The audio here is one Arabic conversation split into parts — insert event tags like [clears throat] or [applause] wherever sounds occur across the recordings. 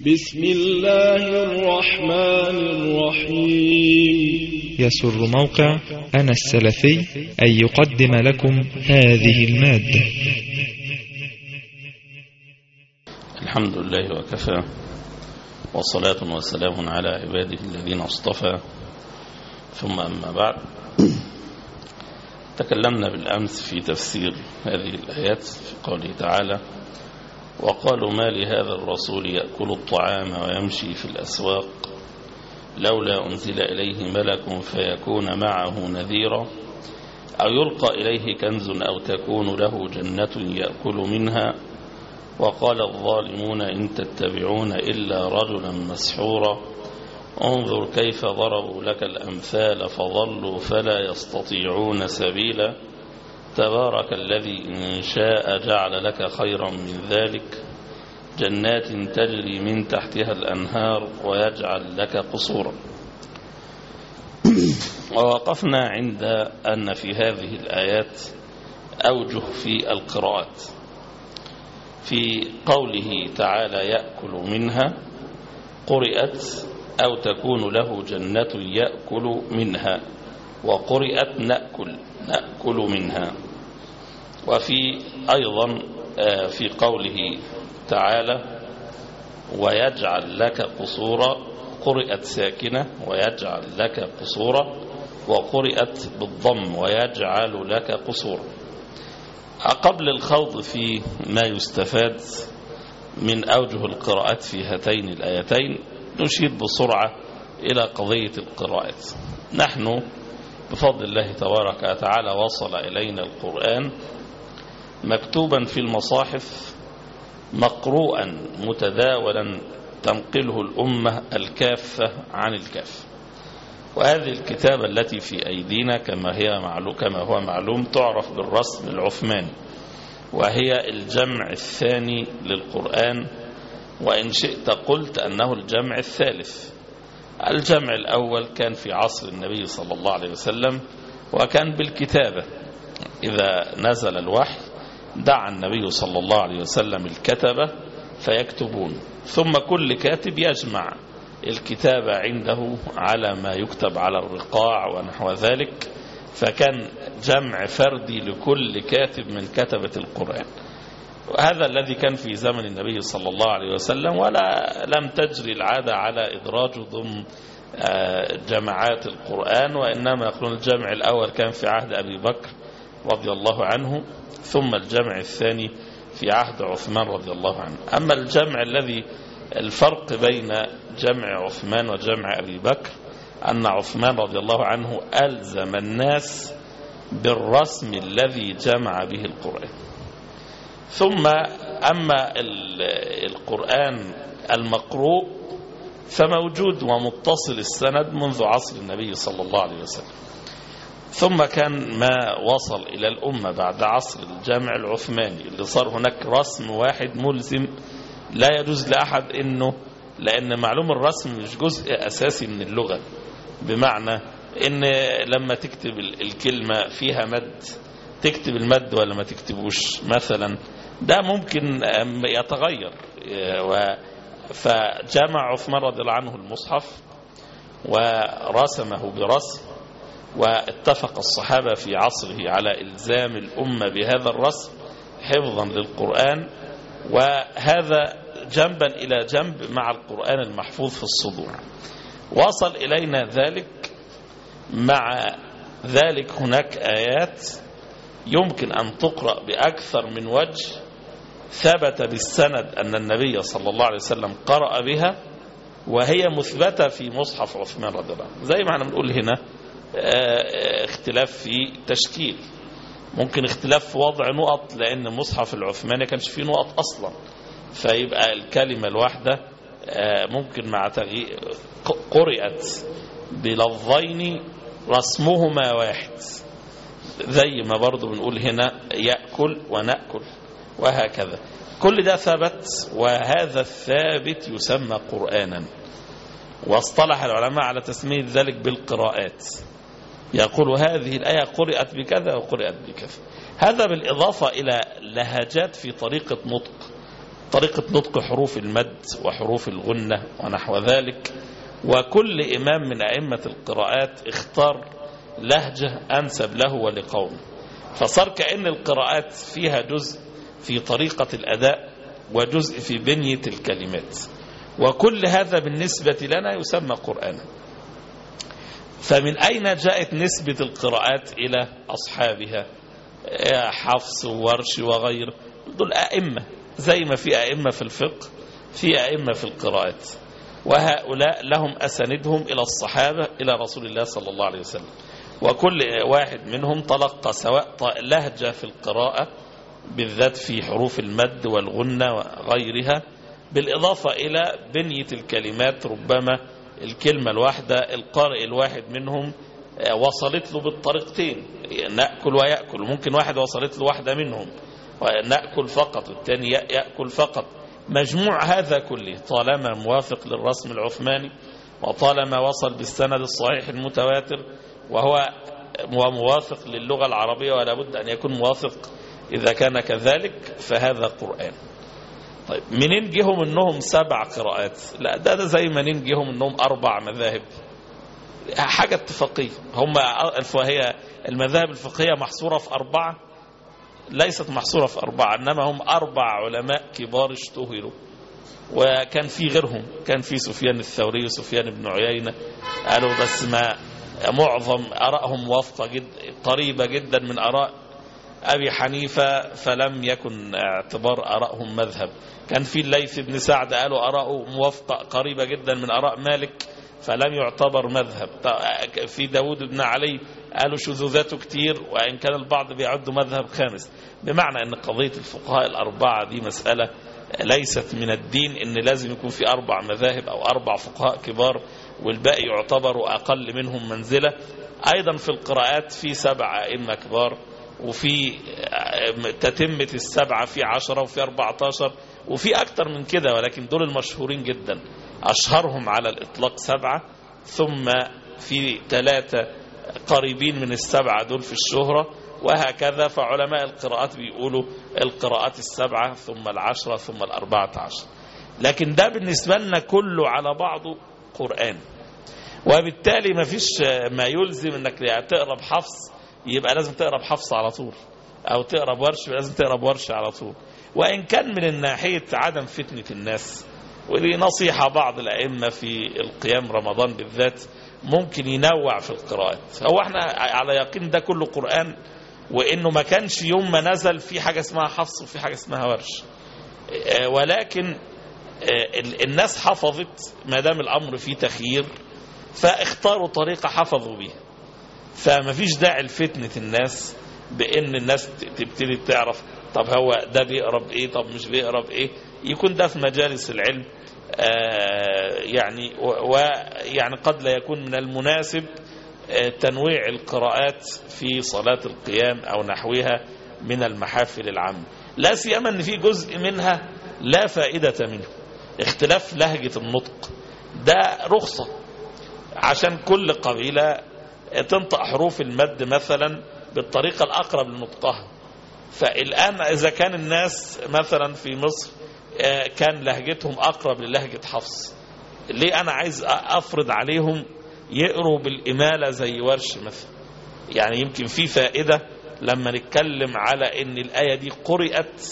بسم الله الرحمن الرحيم. يسر موقع أنا السلفي أن يقدم لكم هذه المادة. الحمد لله وكفى وصلاة وسلام على عباده الذين اصطفى. ثم أما بعد تكلمنا بالأمس في تفسير هذه الآيات في قوله تعالى وقالوا ما لهذا الرسول يأكل الطعام ويمشي في الأسواق؟ لولا أنزل إليه ملك فيكون معه نذيرا. أو يلقى إليه كنز أو تكون له جنة يأكل منها؟ وقال الظالمون إن تتبعون إلا رجلا مسحورا. انظر كيف ضربوا لك الأمثال فضلوا فلا يستطيعون سبيلا. تبارك الذي إن شاء جعل لك خيرا من ذلك جنات تجري من تحتها الأنهار ويجعل لك قصورا. [clears throat] ووقفنا عند أن في هذه الآيات أوجه في القراءات. في قوله تعالى يأكل منها قرئت أو تكون له جنة يأكل منها وقرئت نأكل نأكل منها. وفي أيضا في قوله تعالى ويجعل لك قصورا قرئت ساكنة ويجعل لك قصورا وقرئت بالضم ويجعل لك قصورا قبل الخوض في ما يستفاد من أوجه القراءات في هاتين الآيتين نشير بسرعة إلى قضية القراءات نحن بفضل الله تبارك وتعالى وصل إلينا القرآن مكتوبا في المصاحف مقروءا متداولا تنقله الأمة الكافة عن الكافة وهذه الكتابة التي في أيدينا كما, هي معلوم كما هو معلوم تعرف بالرسم العثماني. وهي الجمع الثاني للقرآن. وإن شئت قلت أنه الجمع الثالث. الجمع الأول كان في عصر النبي صلى الله عليه وسلم وكان بالكتابة. إذا نزل الوحي دعا النبي صلى الله عليه وسلم الكتبة فيكتبون. ثم كل كاتب يجمع الكتابة عنده على ما يكتب على الرقاع ونحو ذلك. فكان جمع فردي لكل كاتب من كتبة القرآن. وهذا الذي كان في زمن النبي صلى الله عليه وسلم ولا لم تجري العادة على إدراجه ضمن جماعات القرآن وإنما يقولون الجمع الأول كان في عهد أبي بكر. رضي الله عنه ثم الجمع الثاني في عهد عثمان رضي الله عنه. أما الجمع الذي الفرق بين جمع عثمان وجمع أبي بكر أن عثمان رضي الله عنه ألزم الناس بالرسم الذي جمع به القرآن. ثم أما القرآن المقروء فموجود ومتصل السند منذ عصر النبي صلى الله عليه وسلم. ثم كان ما وصل إلى الأمة بعد عصر الجامع العثماني اللي صار هناك رسم واحد ملزم لا يجوز لأحد أنه لأن معلوم الرسم مش جزء أساسي من اللغة بمعنى أن لما تكتب الكلمة فيها مد تكتب المد ولا ما تكتبوش مثلا ده ممكن يتغير فجمع عثمان رضي الله عنه المصحف ورسمه برسم واتفق الصحابة في عصره على إلزام الأمة بهذا الرسم حفظا للقرآن وهذا جنبا إلى جنب مع القرآن المحفوظ في الصدور. وصل إلينا ذلك مع ذلك هناك آيات يمكن أن تقرأ بأكثر من وجه ثبت بالسند أن النبي صلى الله عليه وسلم قرأ بها وهي مثبتة في مصحف عثمان رضي الله عنه. زي ما إحنا بنقول هنا اختلاف في تشكيل. ممكن اختلاف في وضع نقط لأن مصحف العثماني كانش فيه نقط أصلا. فيبقى الكلمة الواحدة ممكن مع تغيير قرئت بلفظين رسمهما واحد. زي ما برضو بنقول هنا يأكل ونأكل وهكذا. كل ده ثبت وهذا الثابت يسمى قرآنا. واصطلح العلماء على تسمية ذلك بالقراءات. يقول هذه الآية قرأت بكذا وقرأت بكذا. هذا بالإضافة إلى لهجات في طريقة نطق. طريقة نطق حروف المد وحروف الغنة ونحو ذلك. وكل إمام من أئمة القراءات اختار لهجة أنسب له ولقومه. فصار كأن القراءات فيها جزء في طريقة الأداء وجزء في بنية الكلمات. وكل هذا بالنسبة لنا يسمى قرآنا. فمن أين جاءت نسبة القراءات إلى أصحابها؟ حفص وورش وغيره دول أئمة زي ما في أئمة في الفقه في أئمة في القراءات. وهؤلاء لهم أسندهم إلى الصحابة إلى رسول الله صلى الله عليه وسلم. وكل واحد منهم تلقى سواء لهجة في القراءة بالذات في حروف المد والغنة وغيرها بالإضافة إلى بنية الكلمات ربما الكلمة الواحدة القارئ الواحد منهم وصلت له بالطريقتين نأكل ويأكل. ممكن واحد وصلت له واحدة منهم نأكل فقط والثاني يأكل فقط. مجموع هذا كله طالما موافق للرسم العثماني وطالما وصل بالسند الصحيح المتواتر وهو موافق للغة العربية ولا بد أن يكون موافق إذا كان كذلك فهذا قرآن. طيب منين جيهم إنهم سبع قراءات؟ لا ده, ده زي منين جيهم إنهم أربع مذاهب. حاجة اتفاقية. هم هي المذاهب الفقهية محصورة في أربعة؟ ليست محصورة في أربعة إنما هم أربع علماء كبار اشتهروا. وكان في غيرهم كان في سفيان الثوري وسفيان بن عيينة قالوا بس ما معظم أرائهم موافقة جد قريبة جدا من أراء أبي حنيفة فلم يكن اعتبار أرائهم مذهب. كان في الليث بن سعد قالوا أراءه موافقة قريبة جدا من أراء مالك فلم يعتبر مذهب. في داود بن علي قالوا شذوذاته كتير وإن كان البعض بيعد مذهب خامس. بمعنى أن قضية الفقهاء الأربعة دي مسألة ليست من الدين أن لازم يكون في أربع مذاهب أو أربع فقهاء كبار والباقي يعتبروا أقل منهم منزلة. أيضا في القراءات في سبع أئمة كبار. وفي تتمة السبعة في عشرة وفي أربعة عشر وفي أكتر من كده ولكن دول المشهورين جدا. أشهرهم على الإطلاق سبعة ثم في ثلاثة قريبين من السبعة دول في الشهرة وهكذا فعلماء القراءات بيقولوا القراءات السبعة ثم العشرة ثم الأربعة عشر لكن ده بالنسبة لنا كله على بعضه قرآن. وبالتالي ما فيش ما يلزم إنك تقرأ بحفص يبقى لازم تقرا بحفص على طول. أو تقرا بورش لازم تقرا بورش على طول. وإن كان من الناحية عدم فتنة الناس ودي نصيحة بعض الأئمة في القيام رمضان بالذات ممكن ينوع في القراءات هو إحنا على يقين ده كله قرآن وإنه ما كانش يوم ما نزل في حاجة اسمها حفص وفي حاجة اسمها ورش. ولكن الناس حفظت ما دام الأمر فيه تخيير فاختاروا طريقة حفظوا بيها. فما فيش داعي لفتنة الناس بإن الناس تبتدي تعرف طب هو ده بيقرا بايه طب مش بيقرا بايه يكون ده في مجالس العلم آه يعني ويعني قد لا يكون من المناسب آه تنويع القراءات في صلاة القيام أو نحوها من المحافل العامة. لا سيما أن في جزء منها لا فائدة منه اختلاف لهجة النطق. ده رخصة عشان كل قبيلة تنطق حروف المد مثلا بالطريقة الأقرب لنطقها فالآن إذا كان الناس مثلا في مصر كان لهجتهم أقرب للهجة حفص. ليه أنا عايز أفرض عليهم يقروا بالإمالة زي ورش مثلا؟ يعني يمكن في فائدة لما نتكلم على إن الآية دي قرأت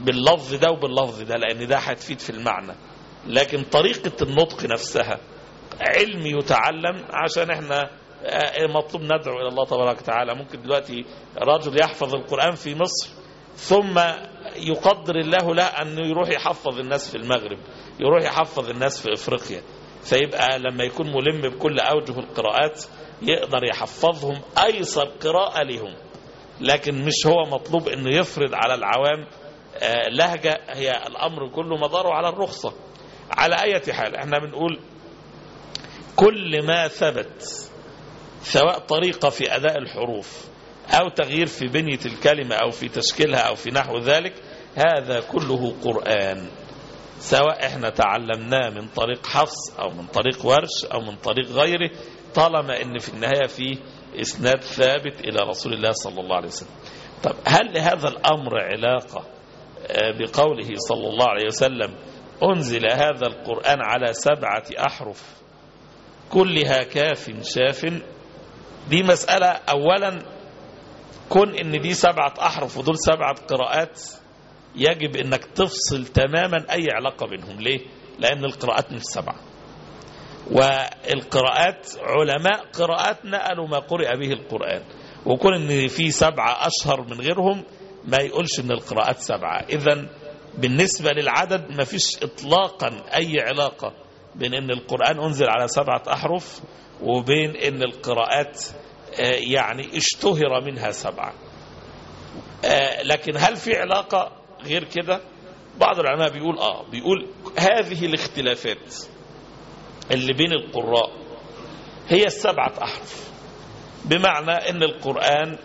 باللفظ ده وباللفظ ده لأن ده هتفيد في المعنى. لكن طريقة النطق نفسها علم يتعلم عشان إحنا مطلوب ندعو إلى الله تبارك وتعالى. ممكن دلوقتي رجل يحفظ القرآن في مصر ثم يقدر الله له أنه يروح يحفظ الناس في المغرب يروح يحفظ الناس في إفريقيا. فيبقى لما يكون ملم بكل أوجه القراءات يقدر يحفظهم أيسر قراءة لهم. لكن مش هو مطلوب أنه يفرض على العوام لهجة. هي الأمر كله مداره على الرخصة. على أي حال إحنا بنقول كل ما ثبت سواء طريقة في أداء الحروف أو تغيير في بنية الكلمة أو في تشكيلها أو في نحو ذلك هذا كله قرآن. سواء إحنا تعلمناه من طريق حفص أو من طريق ورش أو من طريق غيره طالما إن في النهاية فيه إسناد ثابت إلى رسول الله صلى الله عليه وسلم. طب هل لهذا الأمر علاقة؟ بقوله صلى الله عليه وسلم أنزل هذا القرآن على سبعة أحرف كلها كاف شاف دي مسألة أولا كن إن دي سبعة أحرف ودول سبعة قراءات يجب إنك تفصل تماما أي علاقة بينهم. ليه؟ لأن القراءات مش سبعة. والقراءات علماء قراءات نقلوا ما قرئ به القرآن. وكون إن في سبعة أشهر من غيرهم ما يقولش إن القراءات سبعة. إذا بالنسبة للعدد ما فيش إطلاقا أي علاقة بين إن القرآن أنزل على سبعة أحرف وبين إن القراءات يعني اشتهر منها سبعة لكن هل في علاقة غير كده؟ بعض العلماء بيقول آه بيقول هذه الاختلافات اللي بين القراء هي السبعة أحرف. بمعنى أن القرآن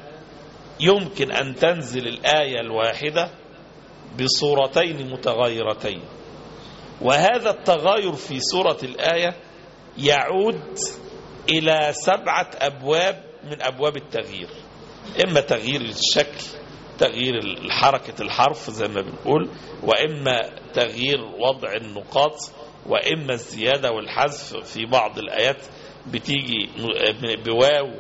يمكن أن تنزل الآية الواحدة بصورتين متغايرتين وهذا التغاير في سورة الآية يعود إلى سبعة أبواب من أبواب التغيير. إما تغيير الشكل تغيير حركة الحرف زي ما بنقول وإما تغيير وضع النقاط وإما الزيادة والحذف في بعض الآيات بتيجي بواو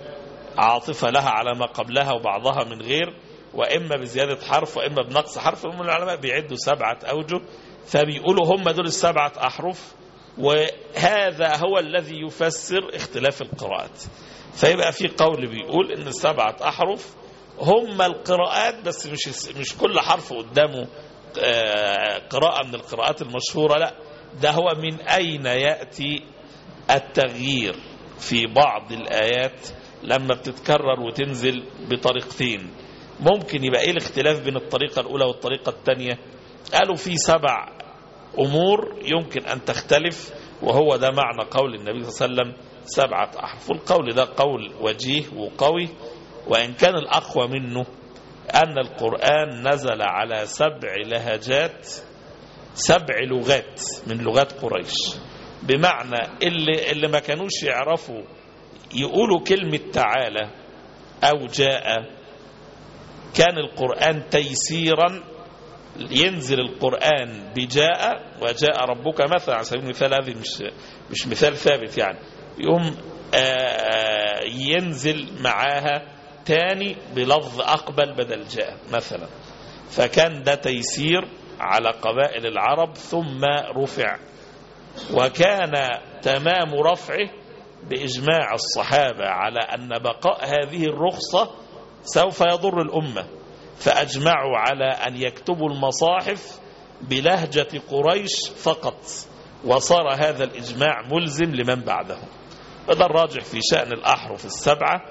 عاطفة لها على ما قبلها وبعضها من غير وإما بزيادة حرف وإما بنقص حرف. من العلماء بيعدوا سبعة أوجه فبيقولوا هم دول السبعة أحرف وهذا هو الذي يفسر اختلاف القراءات. فيبقى في قول بيقول إن السبعة أحرف هم القراءات بس مش مش كل حرف قدامه قراءة من القراءات المشهورة لا. ده هو من أين يأتي التغيير في بعض الآيات لما بتتكرر وتنزل بطريقتين؟ ممكن يبقى إيه الاختلاف بين الطريقة الأولى والطريقة الثانية؟ قالوا في سبع أمور يمكن أن تختلف وهو ده معنى قول النبي صلى الله عليه وسلم سبعة أحرف. القول ده قول وجيه وقوي وإن كان الأقوى منه أن القرآن نزل على سبع لهجات سبع لغات من لغات قريش. بمعنى اللي, اللي ما كانوش يعرفوا يقولوا كلمة تعالى أو جاء كان القرآن تيسيرا ينزل القرآن بجاء وجاء ربك مثلا على سبيل المثال هذه مش مش مثال ثابت يعني. يقوم ينزل معاها تاني بلفظ أقبل بدل جاء مثلا. فكان ده تيسير على قبائل العرب ثم رفع. وكان تمام رفعه بإجماع الصحابة على أن بقاء هذه الرخصة سوف يضر الأمة. فأجمعوا على أن يكتبوا المصاحف بلهجة قريش فقط. وصار هذا الإجماع ملزم لمن بعدهم وده الراجح في شأن الأحرف السبعة.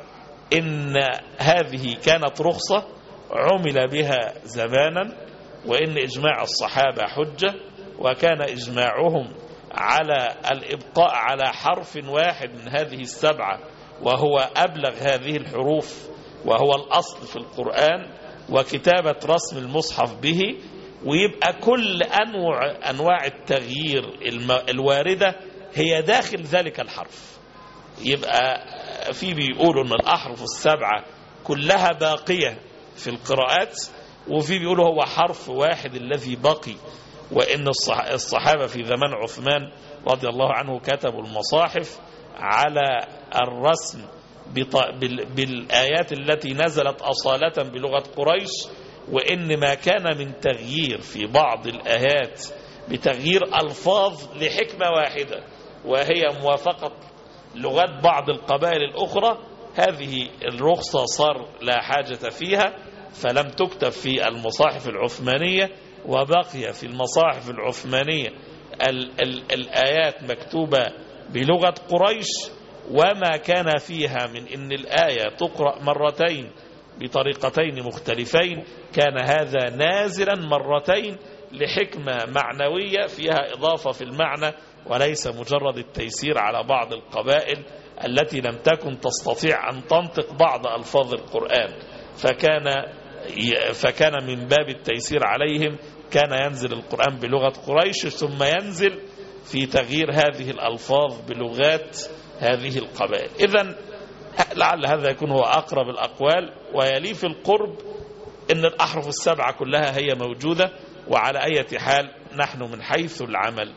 إن هذه كانت رخصة عمل بها زمانا وإن إجماع الصحابة حجة وكان إجماعهم على الإبقاء على حرف واحد من هذه السبعة وهو أبلغ هذه الحروف وهو الأصل في القرآن. وكتابة رسم المصحف به ويبقى كل أنواع, أنواع التغيير الواردة هي داخل ذلك الحرف. يبقى في بيقولوا أن الأحرف السبعة كلها باقية في القراءات وفي بيقولوا هو حرف واحد الذي بقي. وإن الصحابة في زمان عثمان رضي الله عنه كتبوا المصاحف على الرسم بالآيات التي نزلت أصالة بلغة قريش وإن ما كان من تغيير في بعض الآيات بتغيير ألفاظ لحكمة واحدة وهي موافقة لغات بعض القبائل الأخرى. هذه الرخصة صار لا حاجة فيها فلم تكتب في المصاحف العثمانية وبقي في المصاحف العثمانية ال ال الآيات مكتوبة بلغة قريش وما كان فيها من إن الآية تقرأ مرتين بطريقتين مختلفين كان هذا نازلا مرتين لحكمة معنوية فيها إضافة في المعنى وليس مجرد التيسير على بعض القبائل التي لم تكن تستطيع أن تنطق بعض ألفاظ القرآن. فكان فكان من باب التيسير عليهم كان ينزل القرآن بلغة قريش ثم ينزل في تغيير هذه الألفاظ بلغات هذه القبائل. إذا لعل هذا يكون هو أقرب الأقوال ويلي في القرب أن الأحرف السبعة كلها هي موجودة وعلى أي حال نحن من حيث العمل.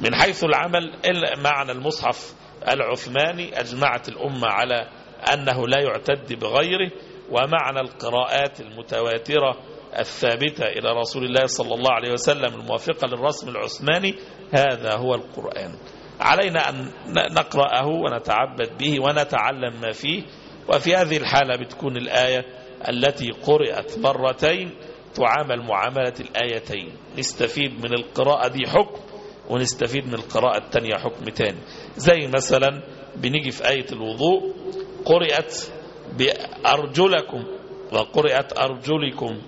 من حيث العمل معنى المصحف العثماني أجمعت الأمة على أنه لا يعتد بغيره ومعنى القراءات المتواترة الثابتة إلى رسول الله صلى الله عليه وسلم الموافقة للرسم العثماني هذا هو القرآن. علينا أن نقرأه ونتعبد به ونتعلم ما فيه وفي هذه الحالة بتكون الآية التي قرأت مرتين تعامل معاملة الآيتين. نستفيد من القراءة دي حكم ونستفيد من القراءة التانية حكم تاني. زي مثلا بنيجي في آية الوضوء قرأت بأرجلكم وقرأت أرجلكم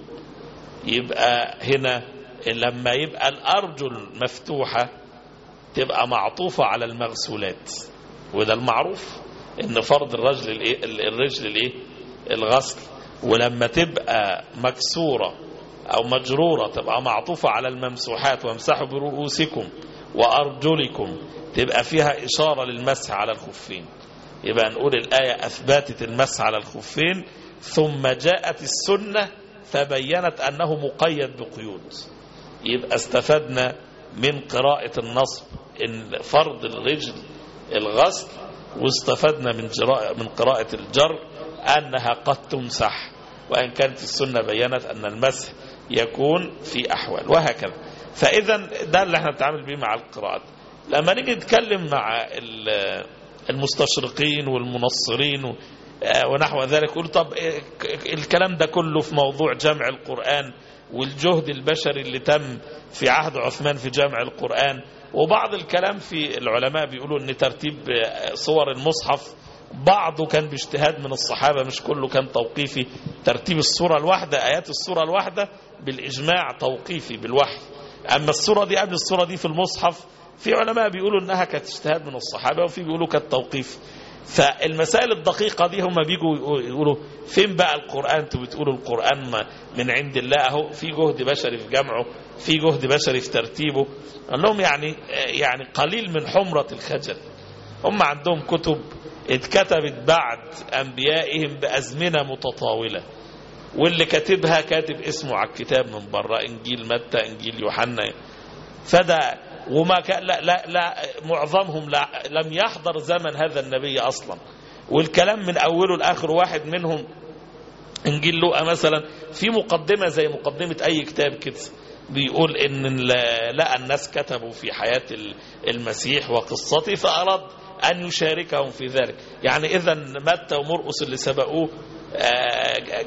يبقى هنا لما يبقى الأرجل مفتوحة تبقى معطوفة على المغسولات. وده المعروف إن فرض الرجل الرجل الإيه؟ الغسل. ولما تبقى مكسورة أو مجرورة تبقى معطوفة على الممسوحات وامسحوا برؤوسكم وأرجلكم تبقى فيها إشارة للمسح على الخفين. يبقى نقول الآية أثبتت المسح على الخفين. ثم جاءت السنة فبينت أنه مقيد بقيود. يبقى استفدنا من قراءة النصب فرض الرجل الغسل واستفدنا من من قراءة الجر أنها قد تمسح. وإن كانت السنة بينت أن المسح يكون في أحوال وهكذا. فإذا ده اللي إحنا نتعامل به مع القراءات. لما نيجي نتكلم مع المستشرقين والمنصرين ونحو ذلك. يقول طب الكلام ده كله في موضوع جمع القرآن والجهد البشري اللي تم في عهد عثمان في جمع القرآن. وبعض الكلام في العلماء بيقولوا إن ترتيب صور المصحف بعضه كان باجتهاد من الصحابة مش كله كان توقيفي. ترتيب الصورة الواحدة آيات الصورة الواحدة بالإجماع توقيفي بالوحي. أما الصورة دي قبل الصورة دي في المصحف في علماء بيقولوا إنها كانت اجتهاد من الصحابة وفي بيقولوا كانت توقيف. فالمسائل الدقيقة دي هم بيجوا يقولوا فين بقى القرآن؟ أنتوا بتقولوا القرآن من عند الله اهو في جهد بشري في جمعه في جهد بشري في ترتيبه. قال لهم يعني يعني قليل من حمرة الخجل. هم عندهم كتب اتكتبت بعد أنبيائهم بأزمنة متطاولة. واللي كاتبها كاتب اسمه على الكتاب من بره إنجيل متى إنجيل يوحنا. فده وما كان لا لا لا معظمهم لا لم يحضر زمن هذا النبي أصلا. والكلام من أوله لاخره واحد منهم انجيل لوقا مثلا في مقدمة زي مقدمة أي كتاب كده بيقول إن لقى الناس كتبوا في حياة المسيح وقصته فأراد أن يشاركهم في ذلك. يعني اذا متى ومرقس اللي سبقوه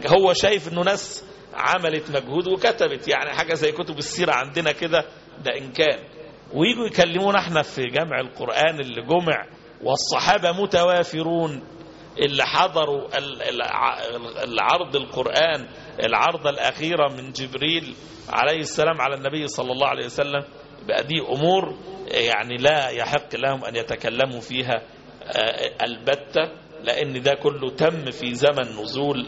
هو شايف إنه ناس عملت مجهود وكتبت. يعني حاجة زي كتب السيرة عندنا كده ده إن كان. ويجوا يكلمونا إحنا في جمع القرآن اللي جمع والصحابة متوافرون اللي حضروا العرض القرآن العرض الأخيرة من جبريل عليه السلام على النبي صلى الله عليه وسلم. بقى دي أمور يعني لا يحق لهم أن يتكلموا فيها البتة لأن ده كله تم في زمن نزول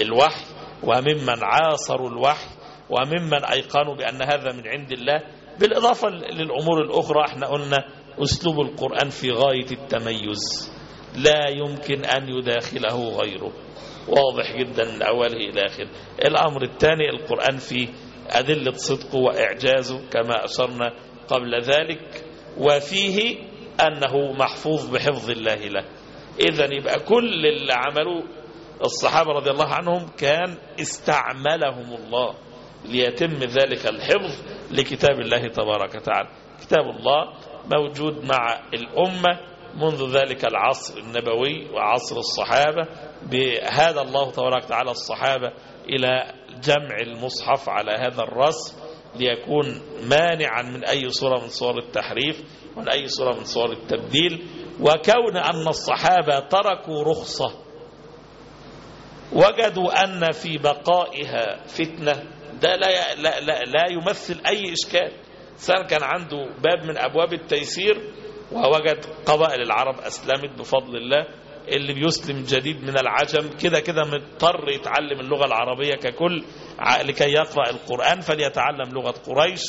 الوحي وممن عاصروا الوحي وممن أيقنوا بأن هذا من عند الله. بالإضافة للأمور الأخرى إحنا قلنا أسلوب القرآن في غاية التميز. لا يمكن أن يداخله غيره. واضح جدا من أوله إلى آخره. الأمر الثاني القرآن فيه أدلة صدقه وإعجازه كما أشرنا قبل ذلك وفيه أنه محفوظ بحفظ الله له. إذا يبقى كل اللي عملوه الصحابة رضي الله عنهم كان استعملهم الله ليتم ذلك الحفظ لكتاب الله تبارك وتعالى. كتاب الله موجود مع الأمة منذ ذلك العصر النبوي وعصر الصحابة بهذا الله تبارك وتعالى الصحابة إلى جمع المصحف على هذا الرسم ليكون مانعا من أي صورة من صور التحريف ومن أي صورة من صور التبديل. وكون أن الصحابة تركوا رخصة وجدوا أن في بقائها فتنة ده لا, لا, لا, لا يمثل أي إشكال سواء كان عنده باب من أبواب التيسير ووجد قبائل العرب أسلمت بفضل الله اللي بيسلم جديد من العجم كده كده مضطر يتعلم اللغة العربية ككل لكي يقرأ القرآن فليتعلم لغة قريش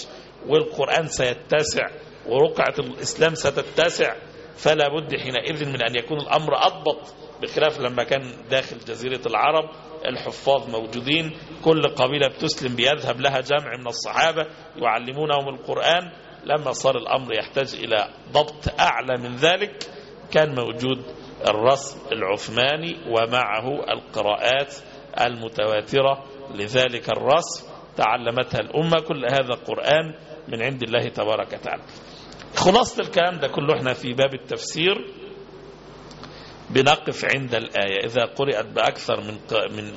والقرآن سيتسع ورقعة الإسلام ستتسع فلا بد حينئذ من أن يكون الأمر أضبط. بخلاف لما كان داخل جزيرة العرب الحفاظ موجودين كل قبيلة بتسلم بيذهب لها جمع من الصحابة يعلمونهم القرآن. لما صار الأمر يحتاج إلى ضبط أعلى من ذلك كان موجود الرسم العثماني ومعه القراءات المتواترة لذلك الرسم. تعلمتها الأمة كل هذا قرآن من عند الله تبارك وتعالى. خلاصة الكلام ده كله إحنا في باب التفسير. بنقف عند الآية. إذا قرأت بأكثر من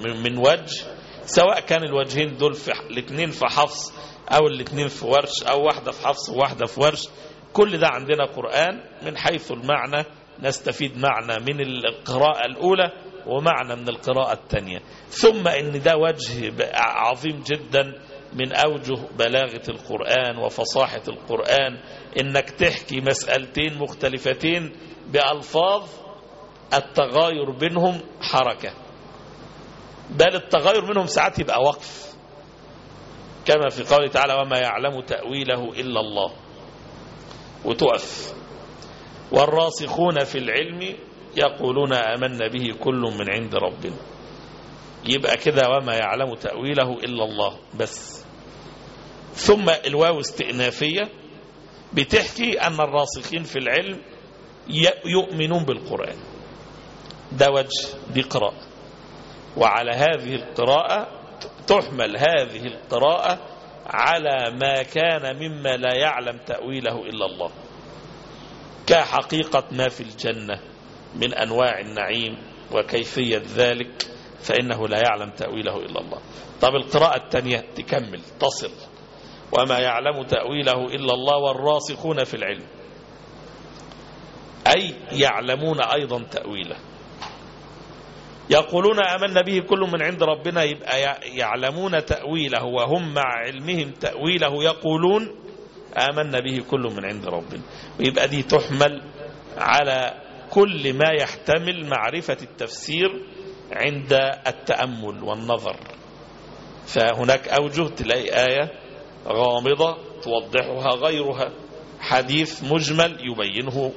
من من وجه سواء كان الوجهين دول في الاثنين في حفص أو الاثنين في ورش أو واحدة في حفص وواحدة في ورش كل ده عندنا قرآن من حيث المعنى نستفيد معنى من القراءة الأولى ومعنى من القراءة الثانية. ثم إن ده وجه عظيم جدا من أوجه بلاغة القرآن وفصاحة القرآن. إنك تحكي مسألتين مختلفتين بألفاظ التغاير بينهم حركة. بل التغاير منهم ساعات يبقى وقف. كما في قوله تعالى وما يعلم تأويله إلا الله. وتقف. والراسخون في العلم يقولون آمنا به كل من عند ربنا. يبقى كده وما يعلم تأويله إلا الله. بس. ثم الواو استئنافية بتحكي أن الراسخين في العلم يؤمنون بالقرآن. ده وجه دي قراءة وعلى هذه القراءة تحمل هذه القراءة على ما كان مما لا يعلم تأويله إلا الله. كحقيقة ما في الجنة من أنواع النعيم وكيفية ذلك فإنه لا يعلم تأويله إلا الله. طب القراءة الثانية تكمل تصل. وما يعلم تأويله إلا الله والراسخون في العلم. أي يعلمون أيضا تأويله. يقولون آمنا به كل من عند ربنا يبقى يعلمون تأويله وهم مع علمهم تأويله يقولون آمنا به كل من عند ربنا. ويبقى دي تحمل على كل ما يحتمل معرفة التفسير عند التأمل والنظر. فهناك أوجه تلاقي آية غامضة توضحها غيرها حديث مجمل يبينه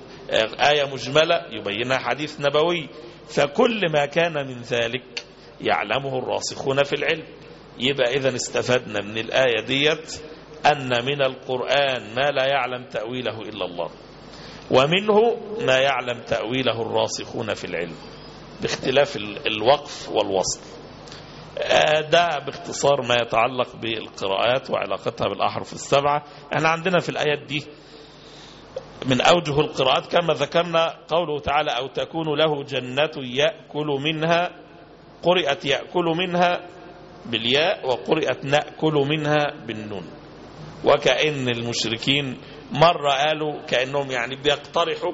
آية مجملة يبينها حديث نبوي فكل ما كان من ذلك يعلمه الراسخون في العلم. يبقى إذا استفدنا من الآية ديت أن من القرآن ما لا يعلم تأويله إلا الله ومنه ما يعلم تأويله الراسخون في العلم باختلاف الوقف والوصل ده باختصار ما يتعلق بالقراءات وعلاقتها بالأحرف السبعة. إحنا عندنا في الآيات دي من أوجه القراءات كما ذكرنا قوله تعالى أو تكون له جنة يأكل منها قرئت يأكل منها بالياء وقرئت نأكل منها بالنون. وكأن المشركين مرة قالوا كأنهم يعني بيقترحوا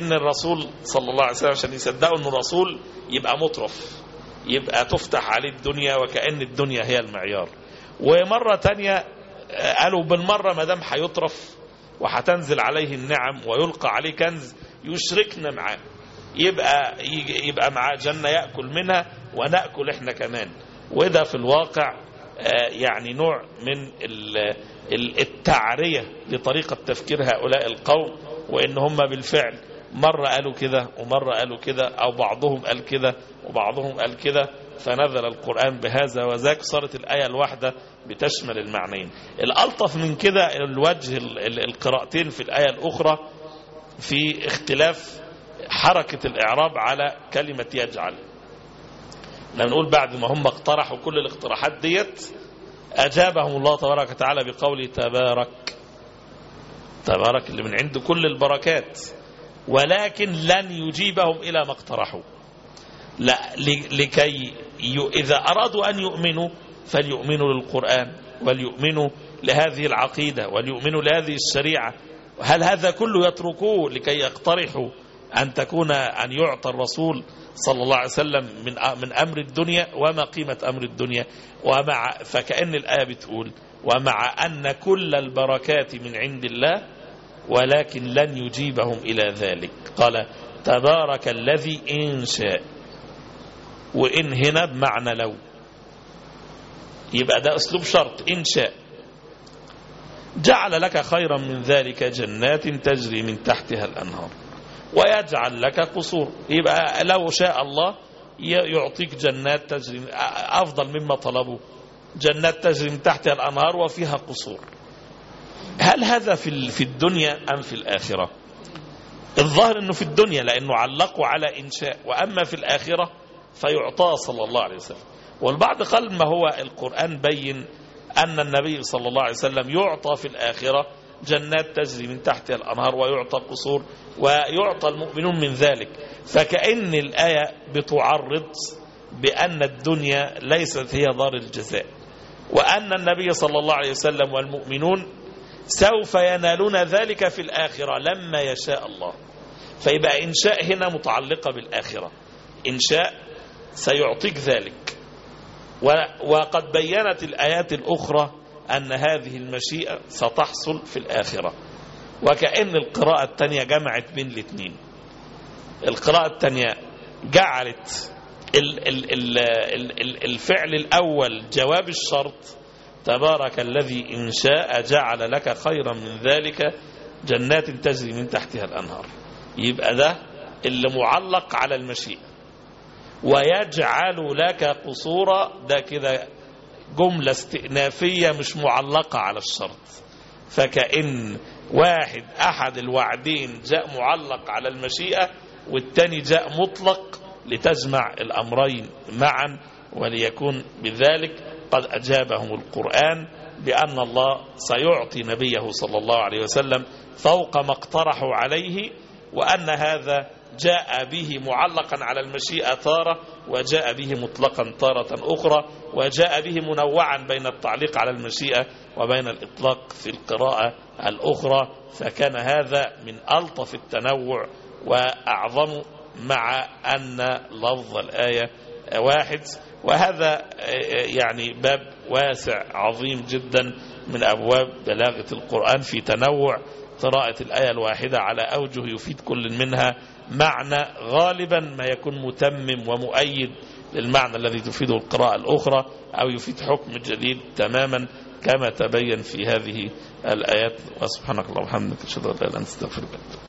إن الرسول صلى الله عليه وسلم عشان يصدقوا إن الرسول يبقى مطرف يبقى تفتح عليه الدنيا وكأن الدنيا هي المعيار. ومرة تانية قالوا بالمرة ما دام هيطرف وهتنزل عليه النعم ويلقى عليه كنز يشركنا معاه. يبقى يبقى معاه جنة يأكل منها ونأكل إحنا كمان. وده في الواقع يعني نوع من التعرية لطريقة تفكير هؤلاء القوم وإن هم بالفعل مرة قالوا كده ومرة قالوا كده أو بعضهم قال كده وبعضهم قال كده. فنزل القرآن بهذا وذاك صارت الآية الواحدة بتشمل المعنيين. الألطف من كده الوجه القراءتين في الآية الأخرى في اختلاف حركة الإعراب على كلمة يجعل. نقول بعد ما هم اقترحوا كل الاقتراحات ديت أجابهم الله تبارك وتعالى بقوله تبارك. تبارك اللي من عنده كل البركات. ولكن لن يجيبهم إلى ما اقترحوا. لا لكي إذا أرادوا أن يؤمنوا فليؤمنوا للقرآن وليؤمنوا لهذه العقيدة وليؤمنوا لهذه الشريعة. هل هذا كله يتركوه لكي يقترحوا أن تكون أن يعطى الرسول صلى الله عليه وسلم من من أمر الدنيا وما قيمة أمر الدنيا؟ ومع فكأن الآية بتقول ومع أن كل البركات من عند الله ولكن لن يجيبهم إلى ذلك. قال تبارك الذي إن شاء. وإن هنا بمعنى لو. يبقى ده أسلوب شرط إن شاء. جعل لك خيرا من ذلك جنات تجري من تحتها الأنهار ويجعل لك قصور. يبقى لو شاء الله يعطيك جنات تجري أفضل مما طلبوا جنات تجري من تحتها الأنهار وفيها قصور. هل هذا في في الدنيا أم في الآخرة؟ الظاهر أنه في الدنيا لأنه علقوا على إنشاء وأما في الآخرة فيعطى صلى الله عليه وسلم. والبعض قال ما هو القرآن بين أن النبي صلى الله عليه وسلم يعطى في الآخرة جنات تجري من تحتها الأنهار ويعطى قصور ويعطى المؤمنون من ذلك. فكأن الآية بتعرض بأن الدنيا ليست هي دار الجزاء وأن النبي صلى الله عليه وسلم والمؤمنون سوف ينالون ذلك في الآخرة لما يشاء الله. فيبقى إنشاء هنا متعلقة بالآخرة. إنشاء سيعطيك ذلك. وقد بينت الآيات الأخرى أن هذه المشيئة ستحصل في الآخرة. وكأن القراءة الثانية جمعت بين الاثنين القراءة الثانية جعلت الفعل الأول جواب الشرط تبارك الذي إن شاء جعل لك خيرا من ذلك جنات تجري من تحتها الأنهار. يبقى ده اللي معلق على المشيئة. ويجعل لك قصورا. ده كده جملة استئنافية مش معلقة على الشرط. فكأن واحد أحد الوعدين جاء معلق على المشيئة والتاني جاء مطلق لتجمع الأمرين معا وليكون بذلك قد أجابهم القرآن بأن الله سيعطي نبيه صلى الله عليه وسلم فوق ما اقترحوا عليه وأن هذا جاء به معلقا على المشيئة تارة وجاء به مطلقا تارة أخرى وجاء به منوعا بين التعليق على المشيئة وبين الإطلاق في القراءة الأخرى. فكان هذا من ألطف التنوع وأعظم مع أن لفظ الآية واحد. وهذا يعني باب واسع عظيم جدا من أبواب بلاغة القرآن في تنوع قراءة الآية الواحدة على أوجه يفيد كل منها. معنى غالبا ما يكون متمم ومؤيد للمعنى الذي تفيده القراءة الأخرى أو يفيد حكم جديد تماما كما تبين في هذه الآيات. وسبحانك اللهم وبحمدك أشهد أن لا إله إلا أنت